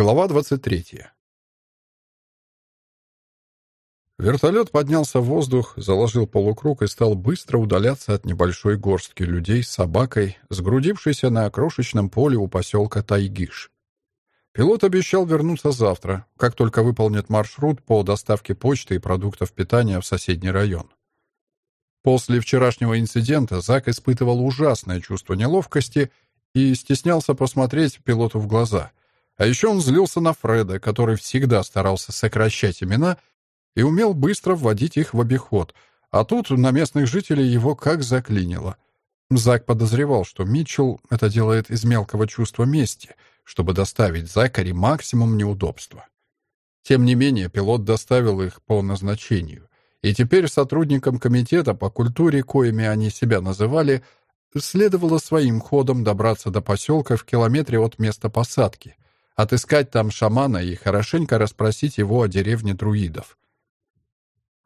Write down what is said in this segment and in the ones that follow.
Глава 23. Вертолет поднялся в воздух, заложил полукруг и стал быстро удаляться от небольшой горстки людей с собакой, сгрудившейся на крошечном поле у поселка Тайгиш. Пилот обещал вернуться завтра, как только выполнит маршрут по доставке почты и продуктов питания в соседний район. После вчерашнего инцидента Зак испытывал ужасное чувство неловкости и стеснялся посмотреть пилоту в глаза — а еще он злился на Фреда, который всегда старался сокращать имена и умел быстро вводить их в обиход, а тут на местных жителей его как заклинило. Зак подозревал, что Митчелл это делает из мелкого чувства мести, чтобы доставить Закари максимум неудобства. Тем не менее, пилот доставил их по назначению, и теперь сотрудникам комитета по культуре, коими они себя называли, следовало своим ходом добраться до поселка в километре от места посадки — отыскать там шамана и хорошенько расспросить его о деревне друидов.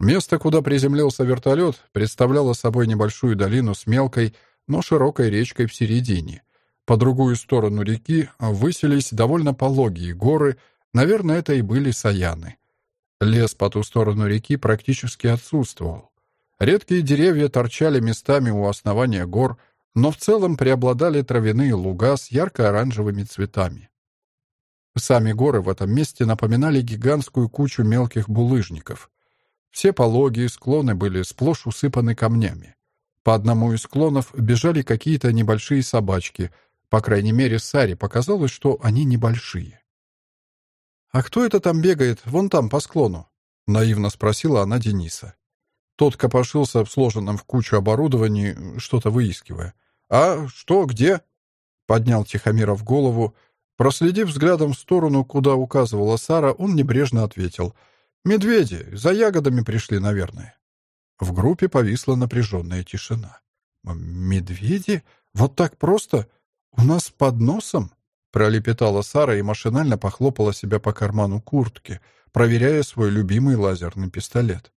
Место, куда приземлился вертолет, представляло собой небольшую долину с мелкой, но широкой речкой в середине. По другую сторону реки высились довольно пологие горы, наверное, это и были саяны. Лес по ту сторону реки практически отсутствовал. Редкие деревья торчали местами у основания гор, но в целом преобладали травяные луга с ярко-оранжевыми цветами. Сами горы в этом месте напоминали гигантскую кучу мелких булыжников. Все пологие склоны были сплошь усыпаны камнями. По одному из склонов бежали какие-то небольшие собачки. По крайней мере, Саре показалось, что они небольшие. «А кто это там бегает, вон там, по склону?» — наивно спросила она Дениса. Тот копошился в сложенном в кучу оборудовании, что-то выискивая. «А что, где?» — поднял Тихомиров голову — Проследив взглядом в сторону, куда указывала Сара, он небрежно ответил. «Медведи, за ягодами пришли, наверное». В группе повисла напряженная тишина. «Медведи? Вот так просто? У нас под носом?» Пролепетала Сара и машинально похлопала себя по карману куртки, проверяя свой любимый лазерный пистолет.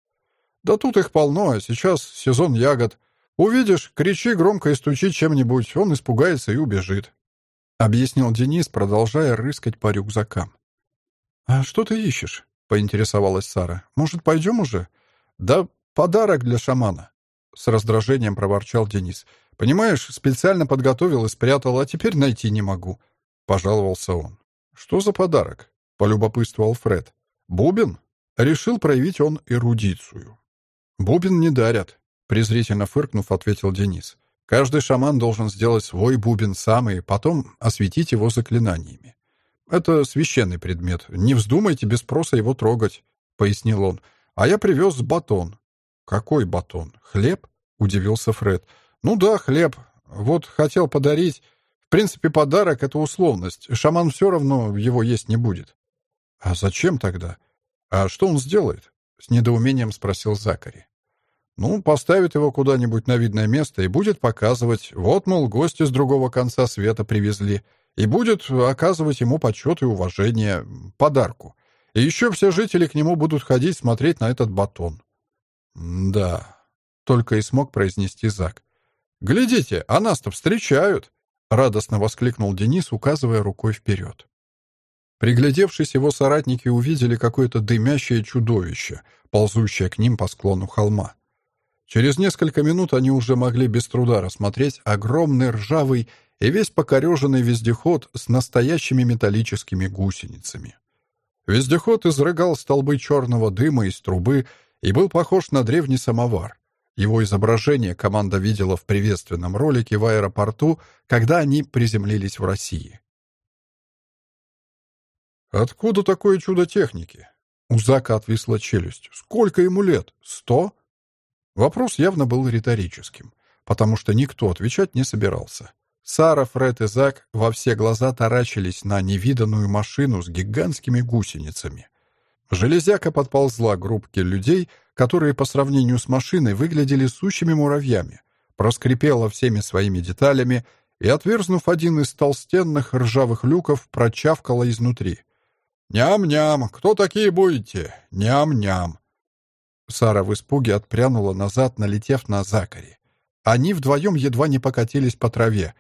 «Да тут их полно, а сейчас сезон ягод. Увидишь, кричи громко и стучи чем-нибудь, он испугается и убежит. — объяснил Денис, продолжая рыскать по рюкзакам. «А что ты ищешь?» — поинтересовалась Сара. «Может, пойдем уже?» «Да подарок для шамана», — с раздражением проворчал Денис. «Понимаешь, специально подготовил и спрятал, а теперь найти не могу», — пожаловался он. «Что за подарок?» — полюбопытствовал Фред. «Бубен?» — решил проявить он эрудицию. «Бубен не дарят», — презрительно фыркнув, ответил Денис. Каждый шаман должен сделать свой бубен сам и потом осветить его заклинаниями. «Это священный предмет. Не вздумайте без спроса его трогать», — пояснил он. «А я привез батон». «Какой батон? Хлеб?» — удивился Фред. «Ну да, хлеб. Вот хотел подарить. В принципе, подарок — это условность. Шаман все равно его есть не будет». «А зачем тогда? А что он сделает?» — с недоумением спросил Закари. Ну, поставит его куда-нибудь на видное место и будет показывать, вот, мол, гости с другого конца света привезли, и будет оказывать ему почет и уважение, подарку. И еще все жители к нему будут ходить смотреть на этот батон. «Да», — только и смог произнести Зак. «Глядите, а нас-то встречают!» — радостно воскликнул Денис, указывая рукой вперед. Приглядевшись, его соратники увидели какое-то дымящее чудовище, ползущее к ним по склону холма. Через несколько минут они уже могли без труда рассмотреть огромный ржавый и весь покореженный вездеход с настоящими металлическими гусеницами. Вездеход изрыгал столбы черного дыма из трубы и был похож на древний самовар. Его изображение команда видела в приветственном ролике в аэропорту, когда они приземлились в России. «Откуда такое чудо техники?» У Зака отвисла челюсть. «Сколько ему лет? Сто?» Вопрос явно был риторическим, потому что никто отвечать не собирался. Сара, Фред и Зак во все глаза таращились на невиданную машину с гигантскими гусеницами. Железяка подползла к группке людей, которые по сравнению с машиной выглядели сущими муравьями, проскрипела всеми своими деталями и, отверзнув один из толстенных ржавых люков, прочавкала изнутри. «Ням-ням! Кто такие будете? Ням-ням!» Сара в испуге отпрянула назад, налетев на Закари. Они вдвоем едва не покатились по траве.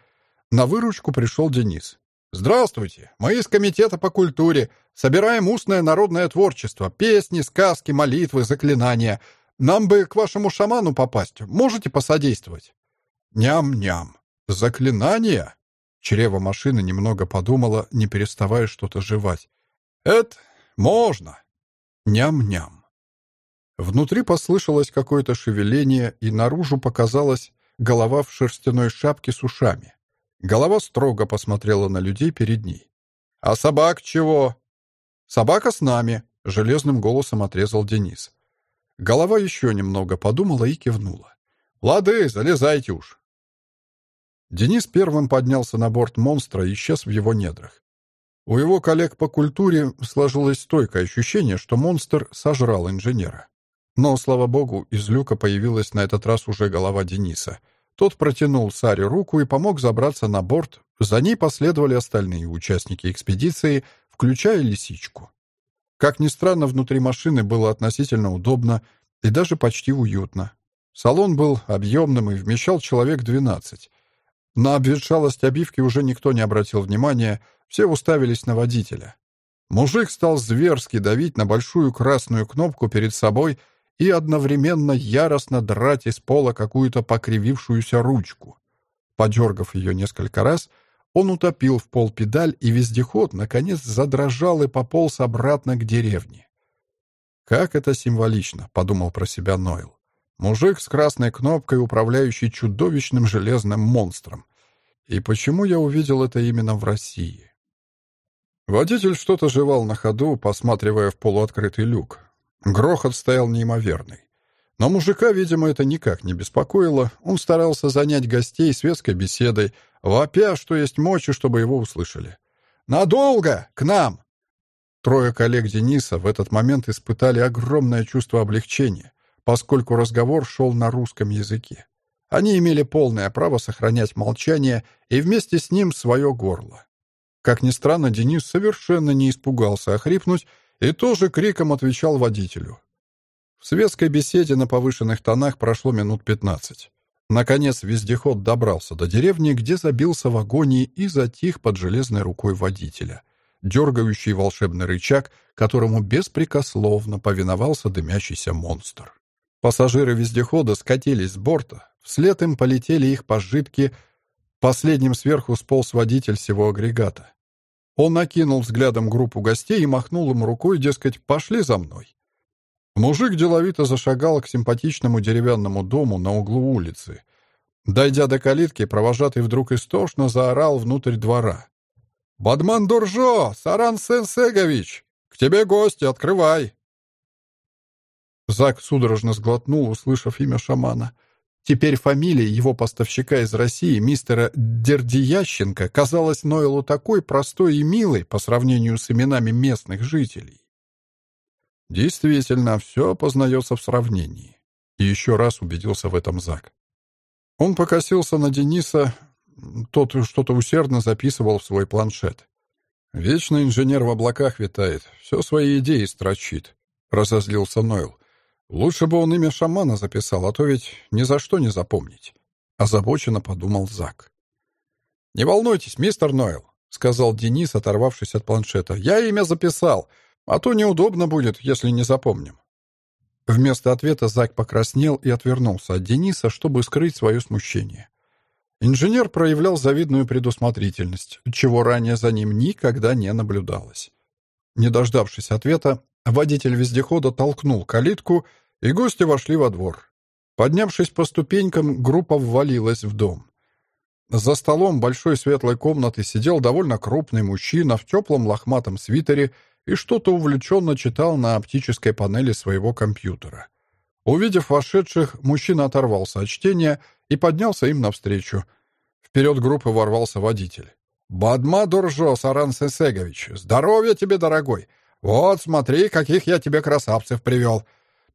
На выручку пришел Денис. «Здравствуйте! Мы из Комитета по культуре. Собираем устное народное творчество, песни, сказки, молитвы, заклинания. Нам бы к вашему шаману попасть. Можете посодействовать?» «Ням-ням! Заклинания?» Чрево машины немного подумала, не переставая что-то жевать. «Это можно!» «Ням-ням!» Внутри послышалось какое-то шевеление, и наружу показалась голова в шерстяной шапке с ушами. Голова строго посмотрела на людей перед ней. «А собак чего?» «Собака с нами», — железным голосом отрезал Денис. Голова еще немного подумала и кивнула. «Лады, залезайте уж». Денис первым поднялся на борт монстра и исчез в его недрах. У его коллег по культуре сложилось стойкое ощущение, что монстр сожрал инженера. Но, слава богу, из люка появилась на этот раз уже голова Дениса — тот протянул Саре руку и помог забраться на борт. За ней последовали остальные участники экспедиции, включая лисичку. Как ни странно, внутри машины было относительно удобно и даже почти уютно. Салон был объемным и вмещал человек 12. На обветшалость обивки уже никто не обратил внимания, все уставились на водителя. Мужик стал зверски давить на большую красную кнопку перед собой — и одновременно яростно драть из пола какую-то покривившуюся ручку. Подергав ее несколько раз, он утопил в пол педаль, и вездеход, наконец, задрожал и пополз обратно к деревне. «Как это символично», — подумал про себя Нойл. «Мужик с красной кнопкой, управляющий чудовищным железным монстром. И почему я увидел это именно в России?» Водитель что-то жевал на ходу, посматривая в полуоткрытый люк. Грохот стоял неимоверный. Но мужика, видимо, это никак не беспокоило. Он старался занять гостей светской беседой, вопя, что есть мочи, чтобы его услышали. «Надолго! К нам!» Трое коллег Дениса в этот момент испытали огромное чувство облегчения, поскольку разговор шел на русском языке. Они имели полное право сохранять молчание и вместе с ним свое горло. Как ни странно, Денис совершенно не испугался охрипнуть и тоже криком отвечал водителю. В светской беседе на повышенных тонах прошло минут пятнадцать. Наконец вездеход добрался до деревни, где забился в агонии и затих под железной рукой водителя, дергающий волшебный рычаг, которому беспрекословно повиновался дымящийся монстр. Пассажиры вездехода скатились с борта, вслед им полетели их пожитки, последним сверху сполз водитель всего агрегата. Он накинул взглядом группу гостей и махнул им рукой, дескать, «пошли за мной». Мужик деловито зашагал к симпатичному деревянному дому на углу улицы. Дойдя до калитки, провожатый вдруг истошно заорал внутрь двора. «Бадман Дуржо! Саран Сенсегович! К тебе гости, открывай!» Зак судорожно сглотнул, услышав имя шамана. Теперь фамилия его поставщика из России, мистера Дердиященко, казалась Нойлу такой простой и милой по сравнению с именами местных жителей. Действительно, все познается в сравнении. И еще раз убедился в этом Зак. Он покосился на Дениса, тот что-то усердно записывал в свой планшет. «Вечно инженер в облаках витает, все свои идеи строчит», — разозлился Нойл. Лучше бы он имя шамана записал, а то ведь ни за что не запомнить. Озабоченно подумал Зак. «Не волнуйтесь, мистер Нойл», — сказал Денис, оторвавшись от планшета. «Я имя записал, а то неудобно будет, если не запомним». Вместо ответа Зак покраснел и отвернулся от Дениса, чтобы скрыть свое смущение. Инженер проявлял завидную предусмотрительность, чего ранее за ним никогда не наблюдалось. Не дождавшись ответа, Водитель вездехода толкнул калитку, и гости вошли во двор. Поднявшись по ступенькам, группа ввалилась в дом. За столом большой светлой комнаты сидел довольно крупный мужчина в теплом лохматом свитере и что-то увлеченно читал на оптической панели своего компьютера. Увидев вошедших, мужчина оторвался от чтения и поднялся им навстречу. Вперед группы ворвался водитель. «Бадма Дуржо, Саран Сесегович! Здоровья тебе, дорогой! «Вот, смотри, каких я тебе красавцев привел.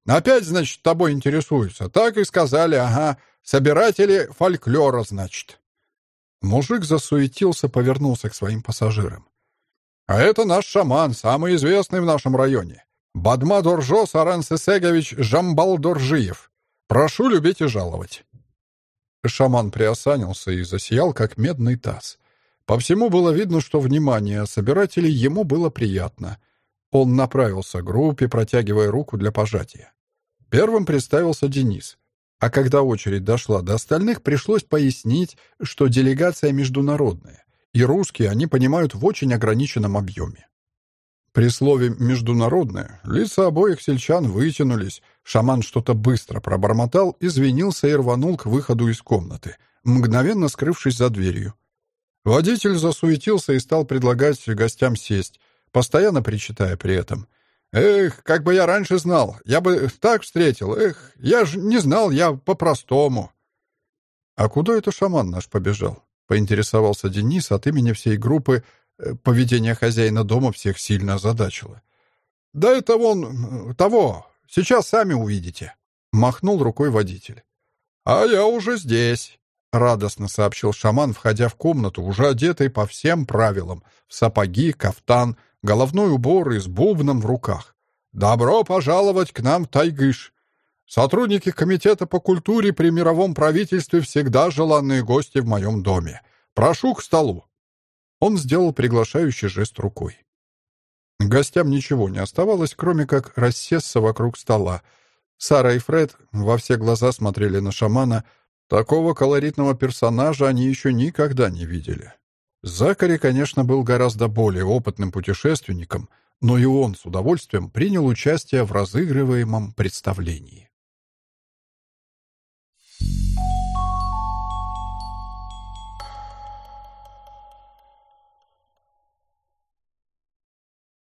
Опять, значит, тобой интересуются. Так и сказали, ага. Собиратели фольклора, значит». Мужик засуетился, повернулся к своим пассажирам. «А это наш шаман, самый известный в нашем районе. Бадма Доржо Саран Сесегович Жамбал Доржиев. Прошу любить и жаловать». Шаман приосанился и засиял, как медный таз. По всему было видно, что внимание собирателей ему было приятно. Он направился к группе, протягивая руку для пожатия. Первым представился Денис. А когда очередь дошла до остальных, пришлось пояснить, что делегация международная, и русские они понимают в очень ограниченном объеме. При слове «международное» лица обоих сельчан вытянулись, шаман что-то быстро пробормотал, извинился и рванул к выходу из комнаты, мгновенно скрывшись за дверью. Водитель засуетился и стал предлагать гостям сесть, постоянно причитая при этом. «Эх, как бы я раньше знал, я бы так встретил, эх, я же не знал, я по-простому». «А куда это шаман наш побежал?» — поинтересовался Денис от имени всей группы, Э, поведение хозяина дома всех сильно озадачило. «Да это вон... того. Сейчас сами увидите», — махнул рукой водитель. «А я уже здесь», — радостно сообщил шаман, входя в комнату, уже одетый по всем правилам, в сапоги, кафтан, головной убор и с бубном в руках. «Добро пожаловать к нам в Тайгыш. Сотрудники Комитета по культуре при мировом правительстве всегда желанные гости в моем доме. Прошу к столу». Он сделал приглашающий жест рукой. Гостям ничего не оставалось, кроме как рассесться вокруг стола. Сара и Фред во все глаза смотрели на шамана. Такого колоритного персонажа они еще никогда не видели. Закари, конечно, был гораздо более опытным путешественником, но и он с удовольствием принял участие в разыгрываемом представлении. Thank you.